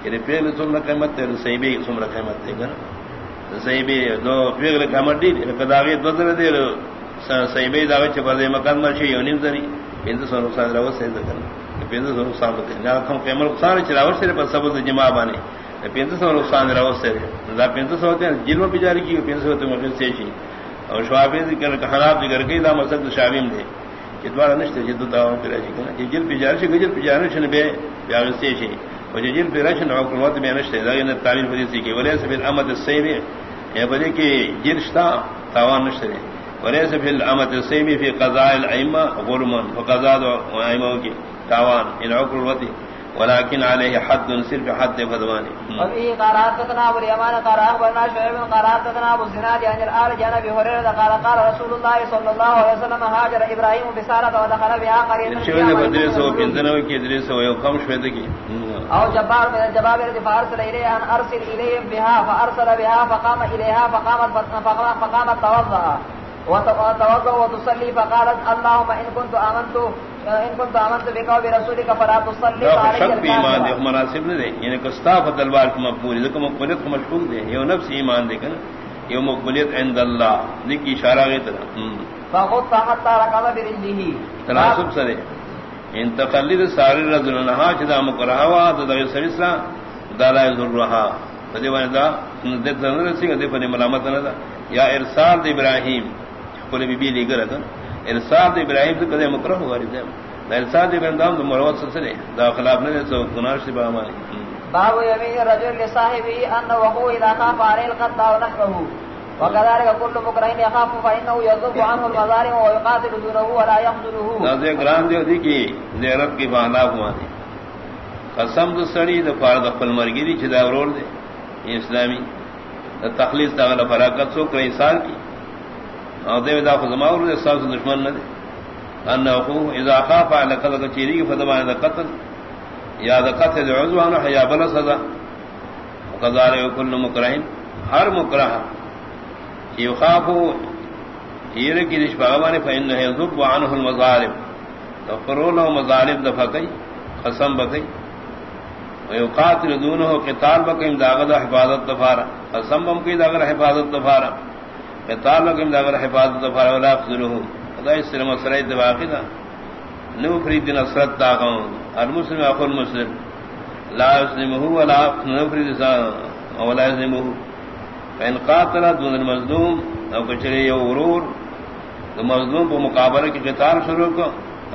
کہ یعنی فیغل سمر قیمت تے سیبی سمر قیمت تے، گنا. سیبی دو فیغل قیمت دی یعنی کداغی دو در دیر سیبی داغی چھ پردی مکان مرشی یونیم زری پینز سو نقصان راوت سے ذکر پینز سو نقصان ہوتے ہیں جہاں کم نقصان چھ سے پر سبب جمع بانے۔ پینز سو نقصان راوت سے دا پینز سو ہوتے ہیں، جلوہ پی جاری کی پینز سو ہوتے ہیں، مفید سیشی اور شوابین ذکر خراب ذکر گئی دا مصد شعبیم دے۔ کہ دوارا نشتے جدو تاوان پی راشی کنا یہ جل پی جاری شی گجل پی جاری بے بیاغ سیشی اور جل پی راشن عقل وقت بے نشتے۔ دا یہ تعبیر فدیسی کی۔ ولیس بل امد السیبی۔ یہ بدے کہ جرشتا تاوان نشتے وليس في الأمة السيمي في قضاء الأئمة غرما فقضاء الأئمة کی تاوان إن عقر الوطي ولكن عليه حد صرف حد فضواني وفيه قرات تتنا أبو اليمان قرات أخبرنا شعب قرات تتنا أبو الزناد عن الآل جانا بهريرة قال قال رسول الله صلى الله عليه وسلم هاجر إبراهيم بسارة ودخل بها قرية شوية بدرس وبنتنا وكي درس ويوقم شوية كي أو جبار من الجبابرة فأرسل إليها أن أرسل إليهم بها فأرسل بها فقام إليها فقامت فقامت توضأ. وتوضا وتصلي فقالت اللهم ان كنت امنت ان كنت امنت بك وبرسولك فلا تصلي علي شک ایمان دے مناسب نہ دے۔ یعنی کستا فدلوار کی مقبول ہے کہ مقبولیت کو مشکوک دے۔ یہ نفس ایمان دے کنا یہ مقبولیت عند اللہ۔ ذکر اشارہ ہے طرح فقط حتى ركض برجله تناسب سرے ان تقلید ساری رجل نہا چدا مکرہ وا تو سرسرا دالا ذرھا فدی وندا دے تنر سی دے فنی ملامت نہ یا ارسال ابراہیم۔ کل بی بی لیگر ہے ارسال ابراہیم سے کدے مکرہ ہوا رہے ارسال ابراہیم دام تو مروت سلسلے دا خلاف نے سو گناہ سے با مانی باب یمین الرجل لصاحبه ان وهو اذا خاف عليه القتل ونحره وكذلك كل مكره يخاف فانه يذب عنه المظالم ويقاتل دونه ولا يقتله. نازے گران دیو دی کی زیرت کی بہانا ہوا دی. قسم تو سڑی دا فرض خپل مرگی دی چدا ورور دے اسلامی تخلیص دا فراقت سو کئی سال کی. اور دے دا خزما اور دے سال دشمن نہ دے ان اخو اذا خاف على قتل چیری فدما دا قتل. یا دا قتل عضوان حیا بلا سزا. وقدار كل مکرہن ہر مکرہ یخاف یہ کی نش بھگوانے فإنه يذب عنه المظالم. تفرون مظالم دفقئی قسم بکئی ويقاتل دونه قتال بکئی داغد حفاظت دفارا قسم بم کی داغد حفاظت دفارا قتال بکئی داغد حفاظت دفارا ولا يخذلهم خدا اس سے مسئلہ اتفاقی تھا نو فرید دن نصرت داغم المسلم اخو المسلم لا يسلمه ولا نو فرید سان ولا يسلمه فإن قاتل دون المظلوم، او کچری یو ورور تو مظلوم کو مقابلہ کی قتال شروع کو،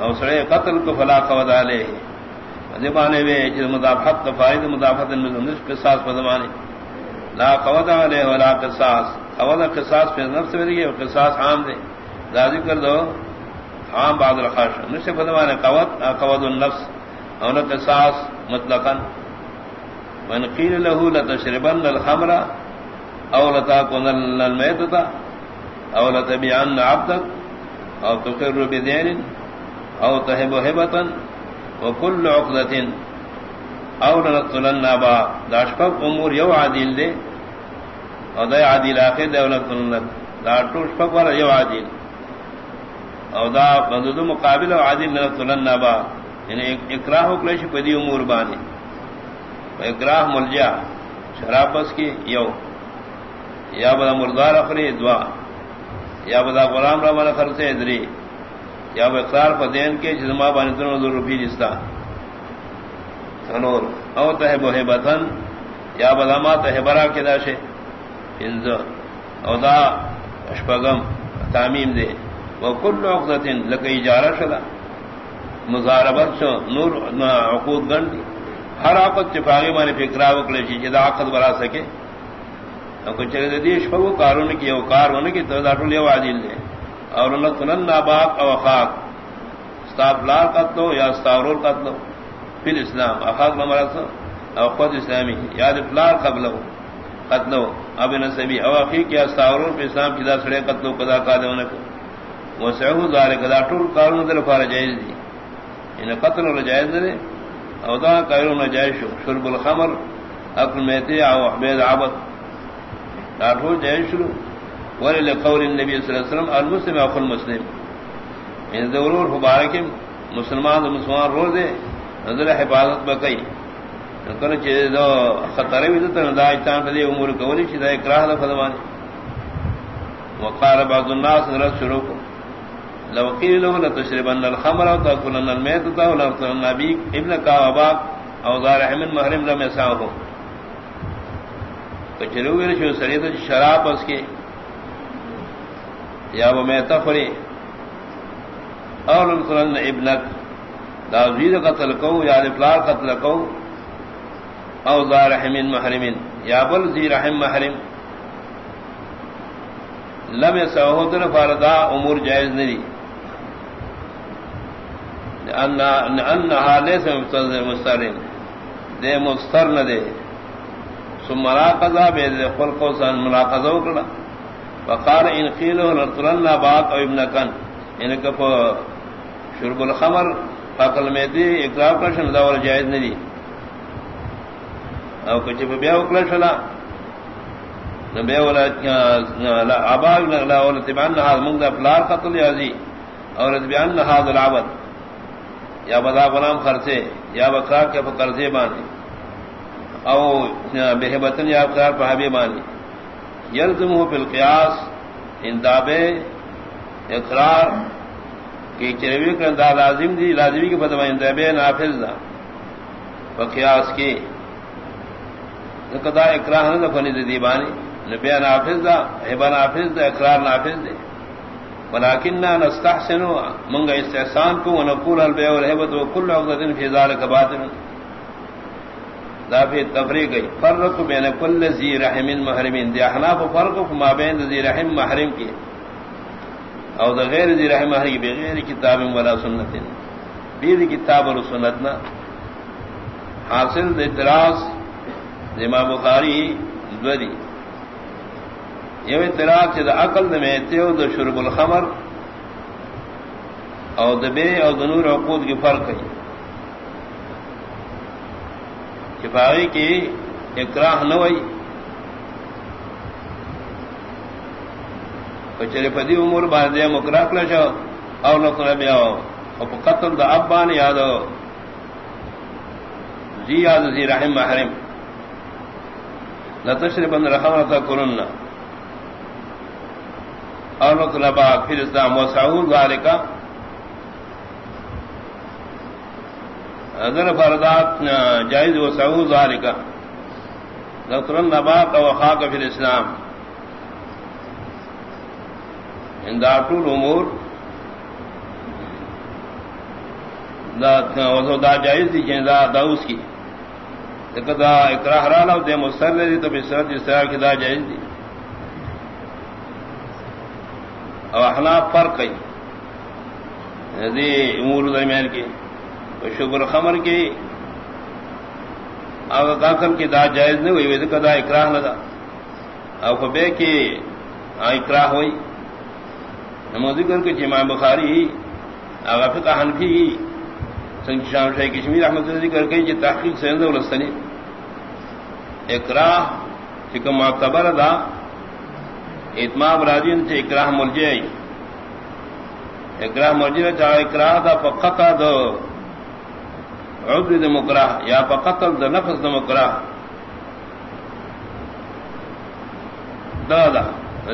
او سڑے قتل کو فلا قود علیہ۔ زبانے میں جس مدافعت کا فائد مدافعت المظلوم قصاص پدمانے لا قود علیہ ولا قصاص۔ قود قصاص پہ نفس میں دیئے قصاص عام دے ذا ذکر دو، عام بعض الخاش نشے پدمانے قود قود النفس۔ او قصاص مطلقا۔ وان قیل له لتشربن الخمر او لتاكن المیتتا او لتبیعن عبدك او تقر بدین او تهب هبتا وكل عقدة او لنطلن با داشپک امور یو عادل دے۔ او دا عادل آخر دے او لنطلن دا توشپک والا یو عادل او دا بندو مقابل او عادل لنطلن با یعنی اکراہ اکلش پدی امور بانی اکراہ ملجا شراب بس کی یو. یا بدا مردار اخری دعا یا بدا غلام را من خرچ ادری یا بخار پدین کے جزما بانی تنو دو روپی جستا تنور او تہ بوہ بتن یا بدا ما تہ برا کے انز او دا اشپگم تعمیم دے وہ عقدت لکہ اجارہ شدا مزاربت شو، نور عقود گنڈی ہر عقد چفاغی مانے فکرہ وکلے چی جدا عقد برا سکے چلے دیش پگو کارون کی او کار ہونے کی تو داٹو لے واجل دے اور اللہ تنن ناباق او خاک ستاف لار قتلو یا ستاورول قتلو. پھر اسلام اخاق نمرس او خود اسلامی یاد فلار قبلو. قتلو. اب نسبی او اخیق یا ستاورول پہ اسلام چیزا سڑے قتلو قدا قادے ہونے کو وسعہو ذالک، دا ٹول کارون در فار جائز دی. ان قتل اور جائز دے. او دا کارون جائز شو. شرب الخمر، اکل میتے او حبید عبد. راٹھو جائے شروع ولی لقول النبی صلی اللہ علیہ وسلم، المسلم اخو المسلم ان یعنی ضرور مبارک مسلمان دو مسلمان رو دے نظر حفاظت بکئی. کنا چیز دو خطر بھی دتا دا ایتان اجتان فدی امور کولی چیز دا اکراہ دا فدوانی وقال بعض الناس رد شروع کو لو قیل له لتشربن الخمر او تاكلن الميت او لترن ابيك ابنك واباك او دار من محرم لم يسعه کچرویر شو سری تو شراب اس کے یا وہ میں تفری اور انسلن ابنک. دا زید قتل کو یا افلار قتل کو او دا رحم محرم. یا بل زی رحم محرم. لم سہودر فاردا امور جائز نہیں انہا لیس مسترن. دے مستر نہ دے. مراقضا بے خلقو سن مراقضا وکڑا وقال ان قیلو لرطلن باق او ابن کن. ان کفو شرب الخمر. فقل میں دی اقراب کرشن داول جائز ندی او کچھ بیا وکلا شلا نبی ولا، لا، ابا، لا ولا تبعن هذا من افلار قتل یازی اور تبعن هذا العبد یا بدا غلام خرچے یا بکرا کے قرضے باندھے او بہبتن یا افطار پہابی مانی یلزم ہو پل اندابے اقرار کی چروی کا لازم دی لازمی کی فتح اندابے نافذ دا بقیاس کی قدا اقرار نہ فنی دی بانی نبیا نافذ دا ہبا نافذ دا اقرار نافذ دے ولكننا نستحسن منغا استحسان کو ونقول البيع والهبه وكل عقد في ذلك باطل. دا دافی تفریق گئی فرق بین کل زی رحم محرمین. دی احناف فرق ما بین زی رحم محرم کی او دا غیر زی رحم محرم کی بغیر کتاب ولا سنت. بیر کتاب اور سنتنا حاصل اعتراض امام بخاری دوری یہ اعتراض چہ عقل میں تیو دا شرب الخمر او دبے او دنور عقود کی فرق ہے کفاوی کی اکراہ نوئی کچرے پدی امور باندھے مکراہ کلشو او نقل بیاو او پا قتل دا ابان یادو زی یاد زی رحم محرم. لتشربن رحمتا کرن او نقل پھر اسلام وسعود ذالکا اگر فردات جائز و سعود ذالکا ذکر النبات و خاک فی الاسلام ان داتو الامور دا دا جائز دی جن دا داؤس کی. دا اکراہ رانا دے مستر دی تو بسرت اس کی دا جائز دی. او احناف فرق ہے دی امور درمیان کی شکر خمر کی اگر کاکل کی دا جائز نہیں ہوئی ویدک دا اکراہ نہ دا او خبے کی اکراہ ہوئی نمو ذکر کی جمع بخاری اگر فقہ حنفی سنگ شام شاہ کشمیر احمد ذکر کی جی تحقیق سے اندر ولستنی. اکراہ چکم معتبر دا اتمام راجین سے اکراہ ملجے اکراہ ملجے چاہا اکراہ دا فقطہ دو عذر د مکرہ یا پا قتل د نفس د مکرہ دا دا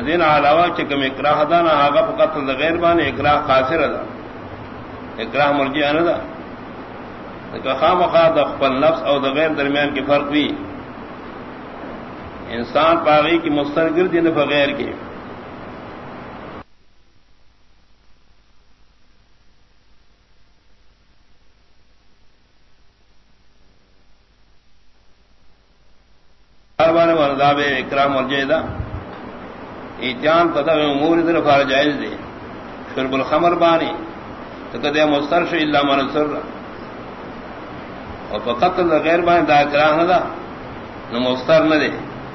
دین علاوہ چکم اکراہ دا نا آگا پا دا غیر بانی اکراہ قاسر دا. اکراہ مرجی انا دا. کہ خام خواہ دا خپل نفس او دا غیر درمیان کی فرق بھی انسان پاگئی کی مسترگر دی نفع غیر کی اکرام اور جیدہ ایتیان تدا امور در فار جائز دے شرب الخمر بانی تکدے مسترش الا من سر. اور فقط غیر بانی دا اکراہ نہ دا نہ مستر نہ دے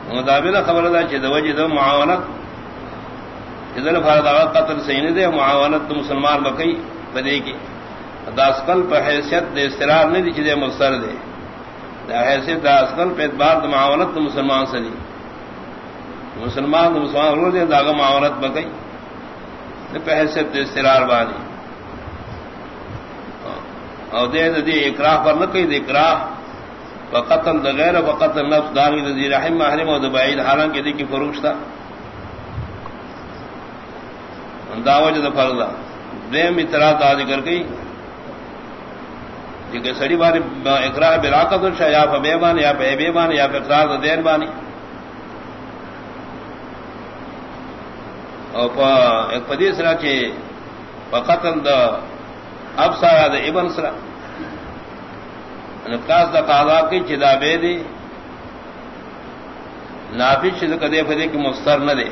مدابل خبر دا چھ دوجہ دو معاونت اذن فار دا قتل سین دے معاونت تو مسلمان بکئی بدے کی داسکل پہ حیثیت دے استرار نہیں دی چھ دے مستر دے دا حیثیت، دا اسکل پہ اعتبار دا معاونت دا مسلمان سنی مسلمان دا مسلمان رو دے دا آغا معاونت بکئی دا پہ حیثیت دا استرار بانی او دے دا دی پر نکئی دا اکراہ فقتل دا غیر فقتل نفس داری دا دی رحم محرم او دا بعید. حالان کے دی فروش تا. دا وجہ دا فرضا دیم اتراہ دا ذکر گئی کہ سڑی بانی اقرار بلا قدر شاہ یا پہ بے بانی یا پہ بے بانی یا پہ اقرار دا دین بانی اور پا ایک پدی سرا چھے پا قتل دا اب سارا دا ابن سرا یعنی نقاس دا قاضا کی چھے بے دی نافش چھے کدے پدی کی مستر نہ دے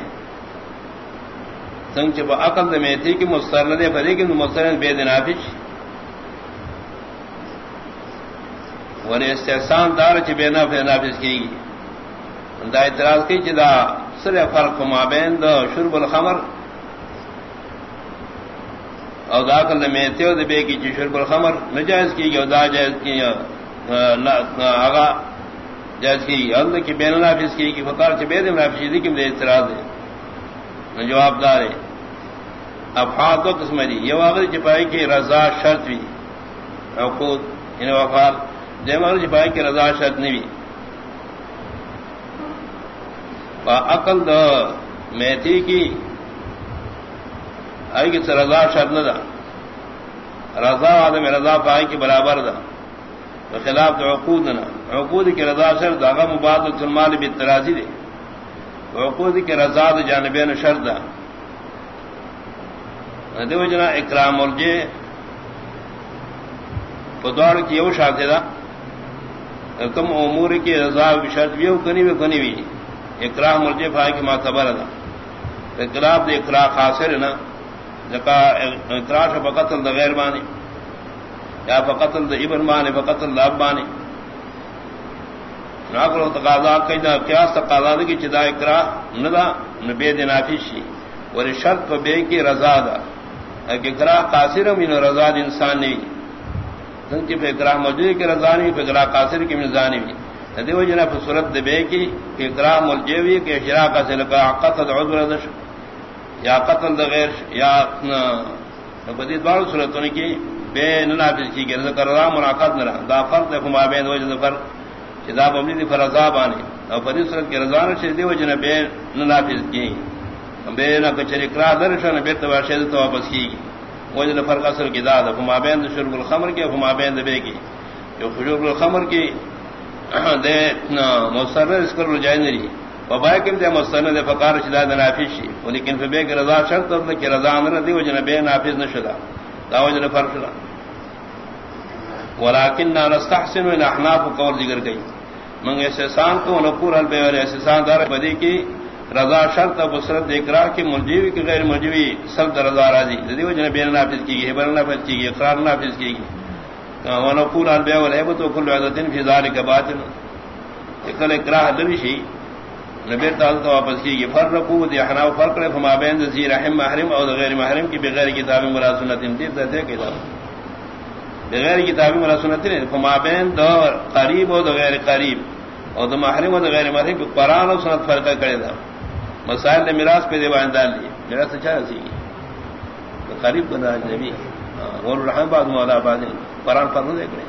سنگ چھے پا عقل دا میتی کی مستر نہ دے پدی کی مستر بے دی نافش ورے استحسان دار چ بے نفع نافذ کی۔ گی دا اعتراض کی جدا سر فرق ما بین دا شرب الخمر۔ او دا کل میں تیو دے بے کی شرب الخمر نجائز کی گی او دا جائز کی گی آغا جائز کی گی اللہ کی بین نافذ کی گی فقار چ بے دم نافذ کی دے اعتراض ہے جواب دار ہے۔ اب ہاتھ دو قسم دی یہ واقع چپائی کی رضا شرط بھی عقود ان وفال جمال جپائی کی رضا شرط نہیں بھی۔ عقل دا میتی کی آئی کی رضا شرط نہ دا۔ رضا آدم رضا پائی کی برابر دا۔ خلاف تو عقود نہ عقود کی رضا شرط آگا مباد سلمان بھی ترازی دے عقود کی رضا دا جانبین شرط دا دیو جنا اکرام الجے پدوار کی یو شاتے دا. کم امور کی رضا شرط بھی ہو کنی بھی کنی بھی اکراہ مرجے بھائی کی معتبر دا اکراہ دے اکراہ خاصر نا جکا اکراہ سے فقتل دا غیر بانی یا فقتل دا ابن بانی فقتل دا اب بانی ناکر و تقاضا کئی دا، قیاس تقاضا دا کی چدا اکراہ ندا نبی دے نافشی ولی شرط پا بے کی رضا دا. اکراہ قاصر من یعنی رضا دا انسان نہیں سنچ پہ اکراہ موجود کی رضانی پہ اکراہ قاصر کی مزانی بھی دیو جنا پہ صورت دبے کی، کہ اکراہ ملجوی کہ اشراء کا سلکا قتل عذر دش یا قتل دا غیر یا بدید بار صورتوں کی بے ننافذ کی کہ ذکر رہا مناقض نہ رہا۔ دا فرق ہے، ہما بین وجہ دا فرق چدا بمنی دی فرضا بانی اور بدید صورت کی رضان سے دیو جنا بے ننافذ کی۔ بے نہ کچھ اکراہ درشن بے تو شہد تو واپس کی۔ وجہ فرق اصل کی داد ہما بین شرب الخمر کے ہما بین دبے کی۔ جو خجور الخمر کی دے مستند اس کر رجائے نہیں وبائے کے دے مستند دے فقار شدا دے نافذ شی۔ لیکن فبے کے رضا شرط اور کہ رضا امر دی وجن بے نافذ نہ شدا دا وجن فرق شدا ولكن نستحسن ان احناف قول ذکر گئی منگ احسان کو نقور البے اور احسان دار بدی کی رضا شرط اب سرد اقرار کی مرجیوی کی غیر مرجیوی سرد رضا راضی۔ دی وجن بے نافذ کی گئی بر نافذ کی گئی، اقرار نافذ کی گئی۔ ونقول عن بيع والهبة وكل عدد في ذلك باطل۔ اقل اقراح لبشي نبیر تعالی تو واپس کی یہ فرقو دی احناف فرق ہے فما بین ذی رحم محرم اور غیر محرم کی بغیر کتاب مرا سنت انتی تے کتاب۔ بغیر کتاب مرا سنت نے فما بین دو قریب اور غیر قریب. اور دو محرم اور غیر محرم کی قران اور سنت فرق کرے دا. مسائل نے میراث پہ دیوان ڈال لی میراث اچھا سی قریب بنا نبی. اور رحم بعد مولا بعد. قرآن پر نہ دیکھ رہے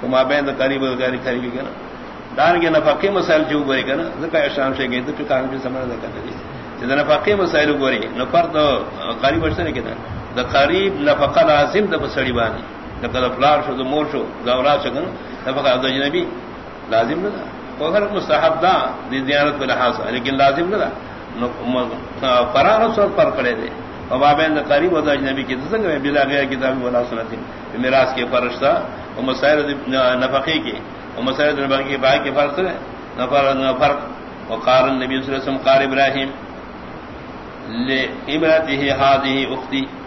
تو ماں بہن قریب غیر قریبی کے نا ڈال کے نفقی مسائل جو گورے کا نا ذکا شام سے گئے تو پھر کام بھی سمجھ نہ کرتے جتنا نفقی مسائل گورے نہ پر تو قریب بچتے نہیں کہنا دا قریب نفقہ لازم دا بسڑی بانی کل فلار شو تو مور شو گورا شو کنا نفقہ عبد جنبی لازم نہ تھا اگر مستحب دا دی دیانت کو لحاظ لیکن لازم نہ تھا قرآن اور سر پر پڑے تھے وبابین قریب ہوتا اجنبی کی تسنگ میں بلا گیا کتاب ولا سنتی میراث کے فرش تھا وہ مسائل نفقی کی وہ مسائل نفقی کے بائی کے فرق ہے نفر فرق وقار النبی صلی اللہ علیہ وسلم قار ابراہیم لامراته هذه اختي وذلك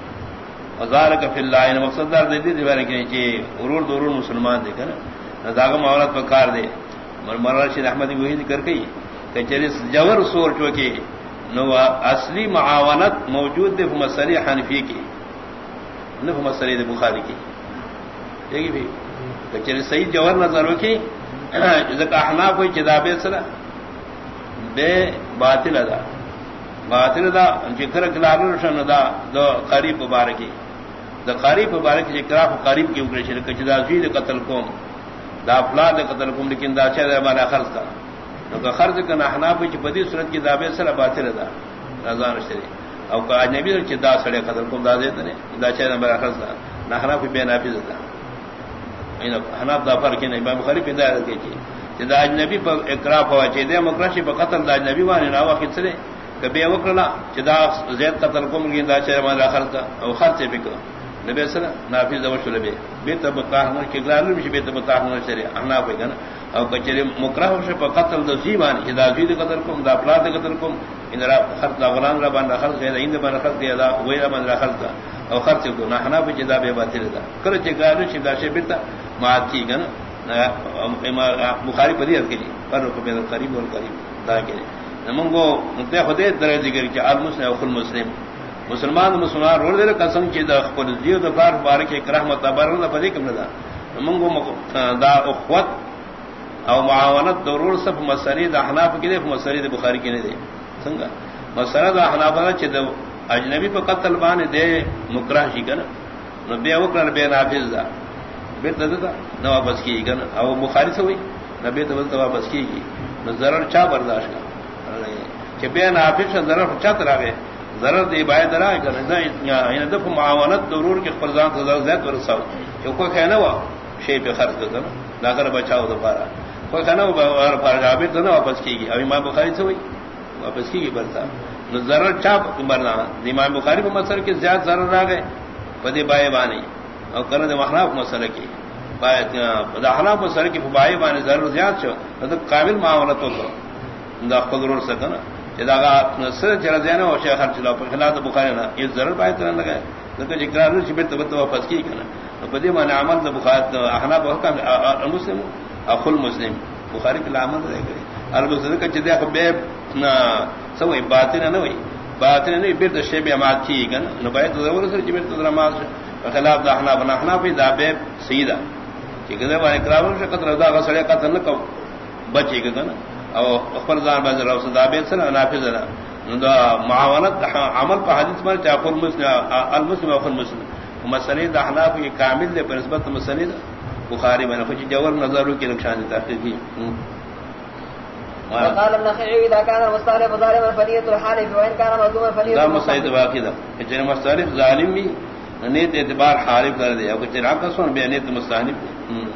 في الله ان مقصد دار دیتی دی بارے کہ کہ ضرور ضرور مسلمان دے کنا؟ داغم عورت پر کار دے مر مرمر رشید احمد وہی ذکر کئی، کہ چلی جور سور چوکے نو اصلی معاونت موجود دے مسئلے حنفی کی۔ نہ مسئلے بخاری کی۔ دیکھیے بھی؟ کہ چلے صحیح جوہر نظر رکھی احنا کوئی کتابیں سرا بے باطل ادا۔ باطل ادا جکر کلاب روشن ادا، دو قریب مبارکی۔ دا قریب مبارک جکراف قریب کی اگرے شرک جدا زید قتل کوم، دا فلا دا قتل کوم، لیکن دا چاہ دا ہمارا خرچ تھا نو خرچ کا نحنا پہ بدی صورت کی دابے سر باطل ادا رضان شری او کا اجنبی چ دا سڑے قتل کوم، دا دے تے دا چاہ ہمارا خرچ تھا نحنا پہ بے نافذ تھا حناب دا فرق نہیں امام بخاری پہ دایره کی تھی جدا اجنبی پر اقرا ہوا چے دے مکرشی پر قتل دا اجنبی وانی ناوا کترے کبھی وکرلا جدا زید قتل کو مگی دا چے ما اخر تا او خرچ پہ نبی سر نافذ و شل بے بے تب طاہر کی گلال مش بے تب طاہر چرے انا پہ گنا. او کچرے مکرہ ہو پر قتل دا زیوان جدا زید قتل کو دا اپراد قتل کو ان را خرچ دا غلام را بان خرچ ہے اند بان خرچ دا ویرا بان خرچ او خرچ کو نہ حنا پہ جدا بے باطل دا. کرے چے گالو چے دا شے بیتا. مات کی گن بخاری پدی کے لیے پر قریب اور قریب دا کے نمنگو متے خدے درے ذکر کہ المسلم او خل مسلم. مسلمان مسلمان رول دے قسم کی دا خپل دیو دا بار بار کے رحمت بار دا پدی کم دا. نمنگو دا اخوت او معاونت ضرور صف مسری دا حناف کی دے، مسری دا بخاری کی نے دے. سنگا؟ مسرا دا حناف چ دا اجنبی پہ قتل بان دے مکرہ شی کنا؟ نبی وکر بے نافذ دا. بیت دتا نو واپس کی گن او بخاری سے ہوئی؟ نبی تو بولتا واپس کی گی نو ضرر چا برداشت کا کہ بے نافذ ضرر چا ترا ضرر دی بای درا کر نہ دف معاونت ضرور کے فرزان تو ضرر زیاد ورساو کہ کوئی کہنا وا شی پہ خرچ کرنا نہ کر بچاؤ دوبارہ کوئی کہنا وہ پر جابر تو نہ واپس کی گی ابھی ماں بخاری سے ہوئی، واپس کی گی برتا نو ضرر چا مرنا۔ امام بخاری کو مسر کے زیاد ضرر آ گئے۔ پدی بائے بانی۔ اور کرنے محراف مسئلہ کی۔ حلاف مسئلہ کی فبائی بانے ضرور زیاد چھو تو قابل معاملت ہو دا خود رول سکنا جدا سر چلا دینا اور شیخ خرچ لاؤ خلاف بخاری نا یہ ضرور پائے جی تو نہ لیکن اقرار نہیں چھپے تو تو واپس کی کنا تو بدی مانے عمل تو بخار احنا بحکم مسلم۔ اخل مسلم۔ بخاری کے عمل رہ گئے البته کہ جدا بے سوئی باتیں نہ ہوئی۔ باتیں نہیں پھر تو شیب امات کی کنا نو بھائی تو ضرور سر جی چھپے تو نماز خلاف دا حنا بنا حنا بھی دا بے سیدہ۔ کہ کدے والے سے قتل دا غسڑے قتل نہ کو بچے کہ نا او خبر دار باز رو صدا بے سن نافذ دا دا معاونت عمل پر حدیث میں چا قول مسلم المسلم او المسلم مسئلہ دا حنا بھی کامل دے نسبت مسئلہ دا بخاری میں کچھ جوور نظروں کی نقصان تحقیق کی وقال النخعي اذا كان المستعرف ظالما فنيه الحالف وان كان مظلوما فنيه لا مسعيد باقي ده. جن مستعرف ظالم بھی نیت اعتبار حالف کر دے او کہ چراغ کا سن بے نیت مستحنف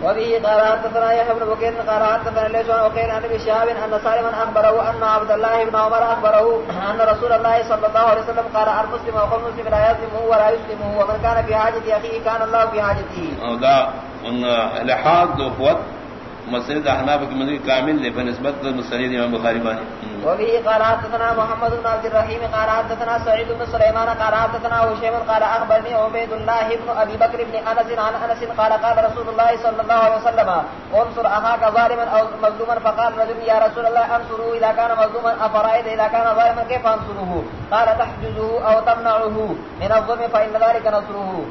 وبه قال حدثنا يحيى بن بكير قال حدثنا ليس وقيل عن ابي شهاب ان سالما اخبره ان عبد الله بن عمر اخبره ان رسول الله صلى الله عليه وسلم قال المسلم وقل مسلم لا يظلمه ولا يسلمه ومن كان في حاجه اخيه كان الله في حاجته. او دا ان لحاظ قوت مسند احناف کی مدری کامل لے بنسبت مسند امام بخاری بانی۔ وبه قال حدثنا محمد بن عبد الرحيم قال حدثنا سعيد بن سليمان قال حدثنا هشام قال اخبرني عبيد الله بن ابي بكر بن انس، عن انس قال قال رسول الله صلى الله عليه وسلم، انصر اخاك ظالما او مظلوما، فقال رجل يا رسول الله انصره اذا كان مظلوما افرايت اذا كان ظالما كيف انصره قال تحجزه او تمنعه من الظلم فان ذلك نصره